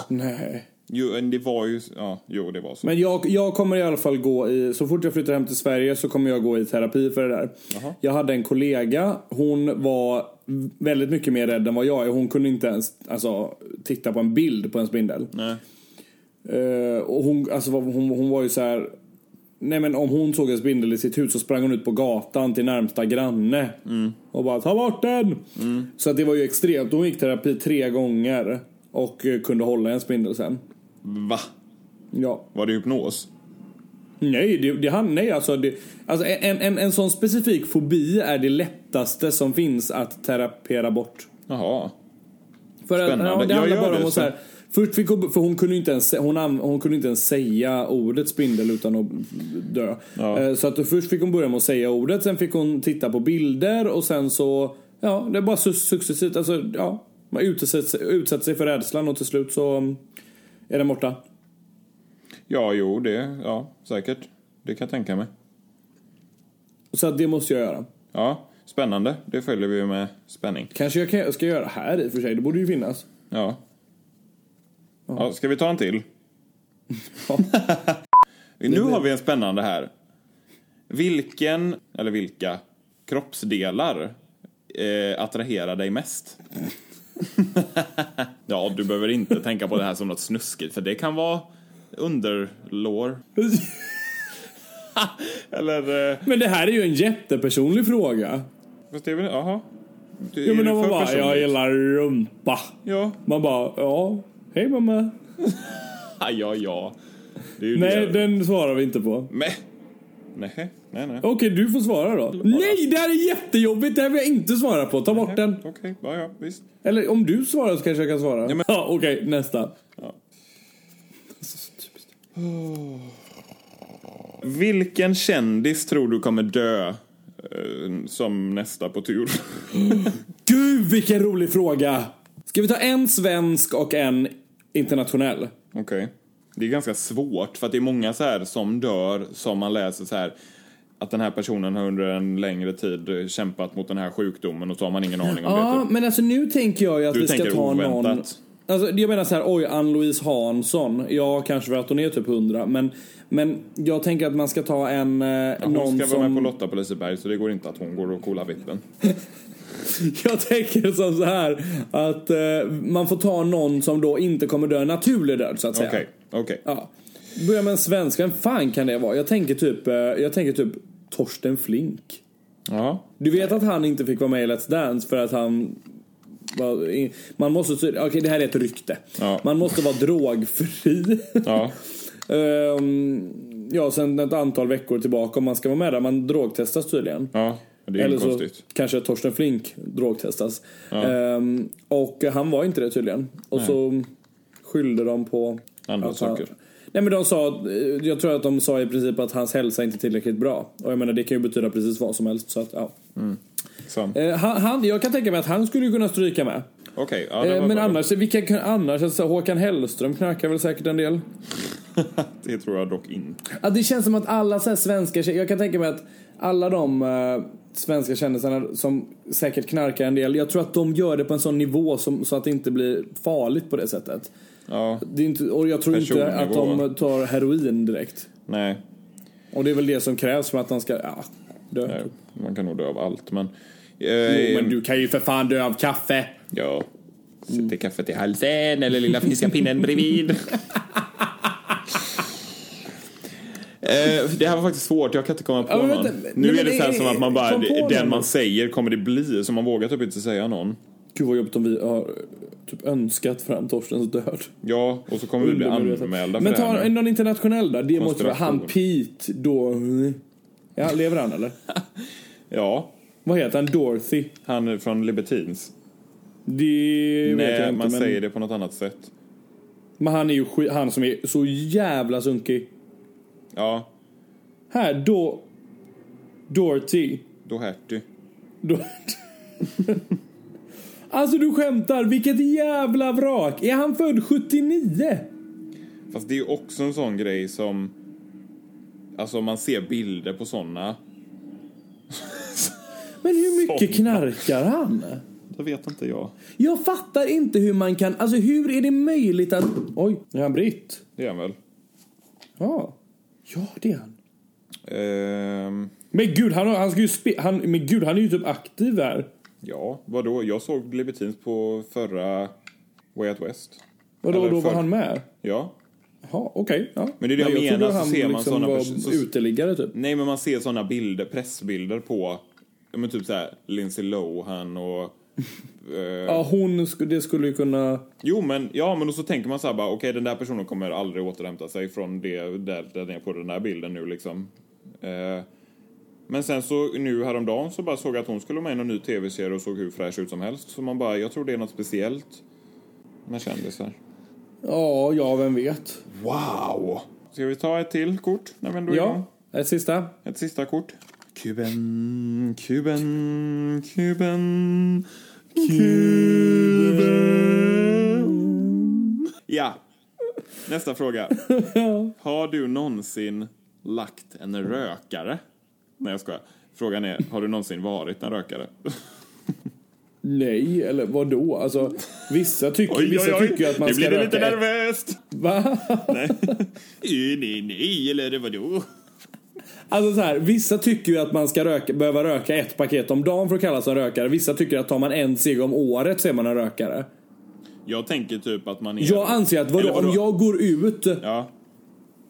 Nej. Jo, men det var ju, ja, jo det var så. Men jag, jag kommer i alla fall gå i, så fort jag flyttar hem till Sverige så kommer jag gå i terapi för det där. Jaha. Jag hade en kollega, hon var väldigt mycket mer rädd än vad jag är. Hon kunde inte ens alltså, titta på en bild på en spindel. Nej. Eh, och hon, alltså, hon, hon var ju så här. Nej men om hon såg en spindel i sitt hus så sprang hon ut på gatan till närmsta granne. Och bara ta bort den! Så att det var ju extremt. Hon gick terapi tre gånger. Och eh, kunde hålla en spindel sen. Va? Ja. Var det hypnos? Nej, det, det, nej alltså, det, alltså en, en, en sån specifik fobi är det lättaste som finns att terapera bort. Jaha. För att, Spännande. ja, det handlar bara det, om att så här, Först fick hon, för hon kunde inte ens, hon, hon kunde inte ens säga ordet spindel utan att dö. Ja. Eh, Så att först fick hon börja med att säga ordet, sen fick hon titta på bilder och sen så, ja, det är bara su- successivt, alltså, ja. Man utsätter utsätter sig för rädslan och till slut så mm, är den borta. Ja, jo, det, ja, säkert. Det kan jag tänka mig. Så att det måste jag göra. Ja, spännande. Det följer vi med spänning. Kanske jag ska göra här i och för sig, det borde ju finnas. Ja. Ja ska vi ta en till? Nu har vi en spännande här. Vilken, eller vilka, kroppsdelar eh, attraherar dig mest? [laughs] ja, du behöver inte tänka på det här som något snuskigt, för det kan vara underlår. [laughs] eller... Eh, Men det här är ju en jättepersonlig fråga. fast det är väl, jaha. Jag menar det man bara, jag personligt? gillar rumpa. Ja. Man bara, ja, hej mamma. Ja, ja. Ju Nej, den svarar vi inte på. Men... Nej, nej, nej. Okej, du får svara då. Nej, det här är jättejobbigt. Det här vill jag inte svara på. Ta bort den. Okej, ja, ja, visst. Eller om du svarar så kanske jag kan svara. Ja, men- Okej, nästa. Vilken kändis tror du kommer dö eh, som nästa på tur? [gasps] Gud, vilken rolig fråga! Ska vi ta en svensk och en internationell? Okej. Det är ganska svårt för att det är många så här som dör som man läser så här att den här personen har under en längre tid kämpat mot den här sjukdomen och så har man ingen aning om det. Ja, Typ. men alltså nu tänker jag ju att Du vi ska ta någon... oväntat. Alltså, jag menar så här, oj, Ann-Louise Hansson. Ja, kanske för att hon är typ 100. Men, men jag tänker att man ska ta en... Eh, Ja, någon hon ska som... vara med på Lotta på Liseberg så det går inte att hon går och coolar vippen. [laughs] [laughs] Jag tänker som så här att eh, man får ta någon som då inte kommer dö en naturlig död så att säga. Okej, okej. Ja. Börja med en svensk, vem fan kan det vara? Jag tänker typ, eh, jag tänker typ Torsten Flink. Ja. Du vet att han inte fick vara med i Let's Dance för att han var, man måste, okej det här är ett rykte. Ja. Man måste vara drogfri. Ja. [laughs] Ehm, ja, sen ett antal veckor tillbaka om man ska vara med där. Man drogtestas tydligen. Ja. Det är Eller så konstigt. kanske Torsten Flink drogtestas. Ehm, och han var inte det tydligen. Och så skyllde de på... Andra att han- saker. Nej men de sa, eh, jag tror att de sa i princip att hans hälsa inte är tillräckligt bra. Och jag menar det kan ju betyda precis vad som helst. Så att, ja. Sant. Eh, han, han, jag kan tänka mig att han skulle kunna stryka med. Okej, ja, Eh, men bra. annars, vilka kan annars? Alltså, Håkan Hellström knarkar väl säkert en del. [laughs] Det tror jag dock inte. Ja, det känns som att alla så här svenska Jag kan tänka mig att alla de eh, svenska kändisarna som säkert knarkar en del. Jag tror att de gör det på en sån nivå som, så att det inte blir farligt på det sättet. Ja, Det är inte, och jag tror inte att de tar heroin direkt. nej. Och det är väl det som krävs för att de ska ja, dö. nej. Man kan nog dö av allt, men... Jo, Eh, men du kan ju för fan dö av kaffe. Ja. Sätter kaffet i halsen eller lilla finska pinnen bredvid. [laughs] Eh, det här var faktiskt svårt, jag kan inte komma på Ja, någon. vänta, nu nej, är det så här det- som att man bara, det- den någon. man säger kommer det bli, så man vågar typ inte säga någon. Gud vad jobbigt om vi har typ önskat fram Torstens död. Ja, och så kommer vi bli anmälda för Men det här ta nu. någon internationell då. Det måste vara han. Pete då. Ja, lever han eller? [laughs] Ja, Vad heter han? Dorothy? han är från Libertines. Det vet jag Nej, inte. man men, säger det på något annat sätt. men han är ju han som är så jävla sunkig. Ja, Här, då... Dorothy. Doherty. Då... alltså du skämtar, vilket jävla vrak! Är han född 79? Fast det är ju också en sån grej som... Alltså man ser bilder på såna. Men hur mycket knarkar han? Det vet inte jag. Jag fattar inte hur man kan, alltså hur är det möjligt att... Oj, är han britt? Det är han väl? Ja. Ja, det är han. Ehm, Men gud, han, har- han ska ju spe, han, men gud, han är ju typ aktiv där. ja, vadå? Jag såg Libertines på förra Way Out West. Och då, Eller då var för- han med? Ja. Jaha, okej. ja. Men det är det jag trodde menar, så han ser man liksom såna var så- uteliggare typ. Nej, men man ser såna bilder, pressbilder på... Ja, men typ så här Lindsay Lohan och... eh, Ja, hon, sk- det skulle ju kunna... Jo, men, ja, men och så tänker man så här bara, okej, den där personen kommer aldrig återhämta sig från det där den är på den där bilden nu liksom. Eh, men sen så nu häromdagen så bara såg jag att hon skulle vara med i någon ny tv-serie och såg hur fräsch ut som helst. Så man bara, jag tror det är något speciellt med kändisar. Ja, ja, vem vet. Wow! Ska vi ta ett till kort ändå är igång? Ja, ett sista. Ett sista kort. Kuben, kuben, kuben, kuben. Ja. Nästa fråga. Har du någonsin lagt en rökare? Nej, jag skojar. Frågan är, har du någonsin varit en rökare? Nej, eller vad då? Alltså, vissa tycker, vissa tycker ju att man nu ska blir det lite röka nervöst. Va? Nej. Nej, nej, eller vadå? Alltså så här, vissa tycker ju att man ska röka, behöva röka ett paket om dagen för att kallas en rökare. Vissa tycker att tar man en cigg om året så är man en rökare. Jag tänker typ att man är... Jag anser att vadå, vadå? om jag går ut Ja,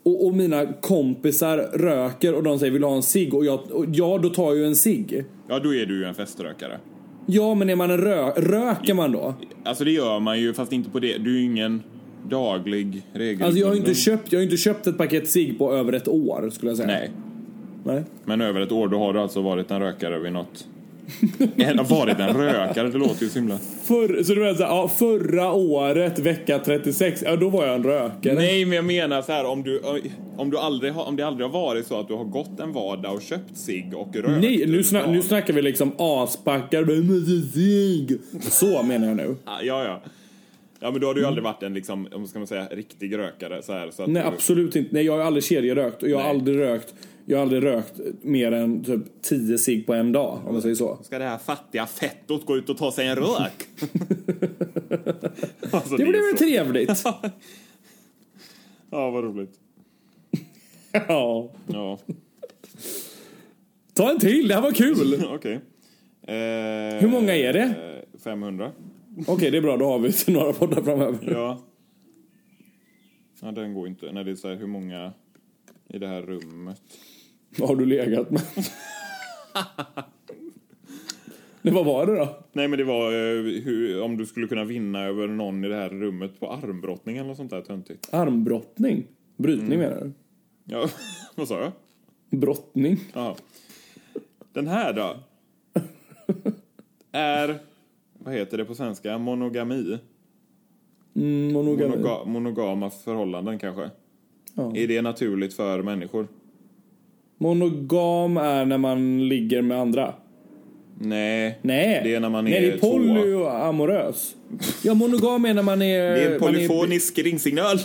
och, och mina kompisar röker och de säger vill du ha en cigg och jag, och ja då tar jag ju en cigg. ja, då är du ju en feströkare. Ja men är man en rö röker man då? Alltså det gör man ju, fast inte på det. Du är ju ingen daglig regelbunden... Alltså jag har ju inte köpt, jag har inte köpt ett paket cigg på över ett år skulle jag säga. Nej, Nej. men över ett år då har du alltså varit en rökare vid något... Har varit en rökare, det låter ju så himla... Förr, så du menar såhär, ja, förra året vecka 36, ja då var jag en rökare. Nej, men jag menar så här om du, om du aldrig har, om det aldrig har varit så att du har gått en vardag och köpt cigg och rökt. Nej, nu, dag. nu snackar vi liksom aspackar. Så menar jag nu. Ja, ja. Ja, men då har du ju aldrig varit en liksom, om ska man säga, riktig rökare så här. Så att Nej du, absolut inte. Nej jag har aldrig kedjerökt och jag har Nej. aldrig rökt Jag har aldrig rökt mer än typ 10 cigg på en dag om man säger så. Ska det här fattiga fettot gå ut och ta sig en rök? [laughs] alltså, Det är blir väl trevligt? [laughs] Ja, vad roligt. [laughs] ja. Ja, Ta en till, det här var kul! okej. Eh, Hur många är det? eh, 500. Okej, det är bra. Då har vi till några poddar framöver. Ja. Ja, den går inte. När det är så här, hur många i det här rummet? Har du legat med? det, vad var det då? Nej, men det var eh, hur, om du skulle kunna vinna över någon i det här rummet på armbrottning eller något sånt där töntigt. Armbrottning? Brytning menar du? Ja, [laughs] vad sa jag? Brottning? Ja. Den här då? Är, vad heter det på svenska? Monogami? Mm, monogami. Monoga, monogama förhållanden kanske? Ja. Är det naturligt för människor? Monogam är när man ligger med andra. Nej. Nej, Det är när man Nej, är det är polyamorös. Ja, monogam är när man är... Det är en polyfonisk ringsignal.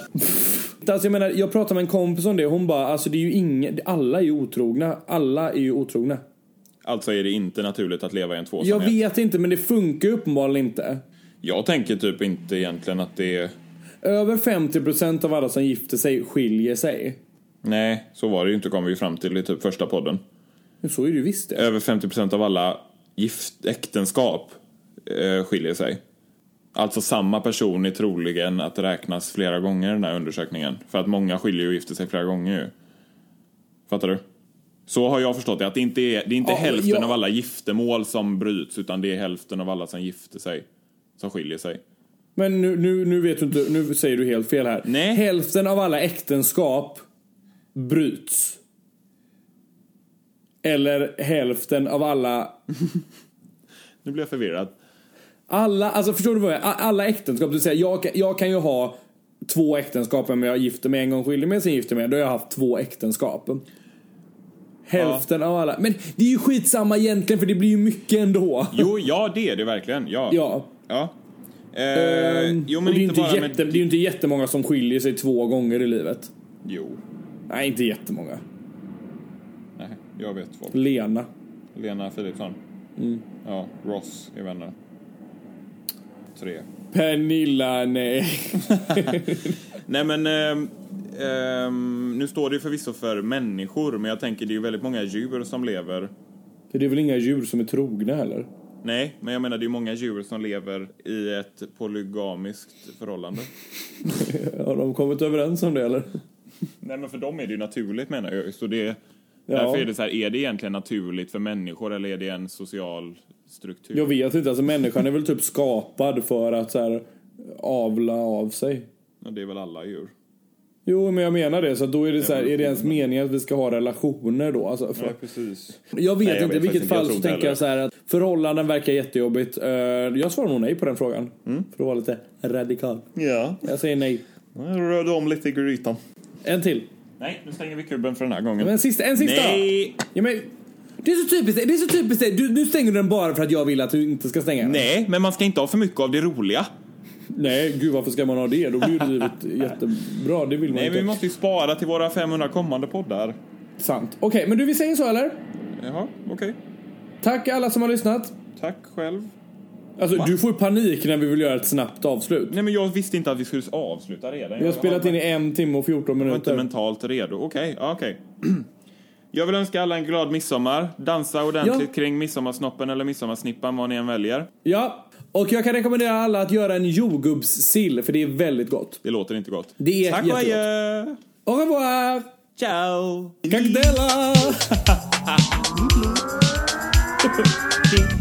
Alltså jag menar, jag pratade med en kompis om det hon bara, alltså det är ju ingen, alla är ju otrogna. Alla är ju otrogna. Alltså är det inte naturligt att leva i en Jag tvåsamhet. vet inte, men det funkar uppenbarligen inte. Jag tänker typ inte egentligen att det är... Över 50% av alla som gifter sig skiljer sig. Nej, så var det ju inte kom vi fram till i typ första podden. Men så är det ju visst det. Över 50% av alla gift, äktenskap eh, skiljer sig. Alltså samma person är troligen att räknas flera gånger i den här undersökningen. För att många skiljer och gifter sig flera gånger ju. Fattar du? Så har jag förstått det, att det inte är, det är inte Ja, hälften ja. av alla giftermål som bryts utan det är hälften av alla som gifter sig som skiljer sig. Men nu, nu, nu vet du inte, nu säger du helt fel här. Nej. Hälften av alla äktenskap bryts. Eller hälften av alla [laughs] Nu blir jag förvirrad. Alla, alltså förstår du vad jag Alla äktenskap, du säger jag, jag kan ju ha två äktenskap men jag gifter mig en gång skiljer mig sen gifter mig. Då har jag haft två äktenskap. Hälften av alla. Men det är ju skitsamma egentligen för det blir ju mycket ändå. Jo, ja det är det verkligen. Ja. Ja. ja. Eh, Ehm, jo, men det är inte inte, bara jätte, med... det är ju inte jättemånga som skiljer sig två gånger i livet. Jo. Nej, inte jättemånga. Nej, jag vet folk. Lena. Lena Philipsson. Mm. Ja, Ross är vänner. Tre. Pernilla, nej. [laughs] Nej men, ehm, ehm, nu står det ju förvisso för människor, men jag tänker det är ju väldigt många djur som lever. Det är väl inga djur som är trogna heller? Nej, men jag menar det är många djur som lever i ett polygamiskt förhållande. [laughs] Har de kommit överens om det eller? [laughs] Nej men för dem är det ju naturligt menar jag. Så det, Ja. Därför är det så här, är det egentligen naturligt för människor eller är det en social struktur? Jag vet inte, alltså människan är väl typ skapad för att så här, avla av sig. Ja, det är väl alla djur. Jo, men jag menar det. Så då är det så här, är det ens meningen att vi ska ha relationer då? Alltså, för, Ja, precis. jag vet Nej, jag inte, i vilket fall så tänker jag så här att förhållanden verkar jättejobbigt. Eh, jag svarar nog nej på den frågan. Mm. För att vara lite radikal. Ja, Jag säger nej. jag rörde om lite i grytan. En till. Nej, nu stänger vi kuben för den här gången. Men en sista, en sista Nej! Ja, men, det är så typiskt det är så typiskt det. Du, du stänger den bara för att jag vill att du inte ska stänga den. Nej, men man ska inte ha för mycket av det roliga. Nej, gud varför ska man ha det? Då blir ju livet [laughs] jättebra. Det vill man Nej, inte. vi måste ju spara till våra 500 kommande poddar. Sant. Okej, men du vi säger så eller? Jaha, okej. Tack alla som har lyssnat. Tack själv. Alltså du får panik när vi vill göra ett snabbt avslut. Nej men jag visste inte att vi skulle avsluta redan. Vi har spelat in i en timme och 14 Jag var inte minuter. mentalt redo. Okej, ja, okej. [clears throat] Jag vill önska alla en glad midsommar. Dansa ordentligt Ja. kring midsommarsnoppen eller midsommarsnippan, vad ni än väljer. Ja, och jag kan rekommendera alla att göra en jordgubbssill för det är väldigt gott. Det låter inte gott. Det är Tack jättegott. adjö! Au revoir! Ciao! Cactella! [laughs] [laughs]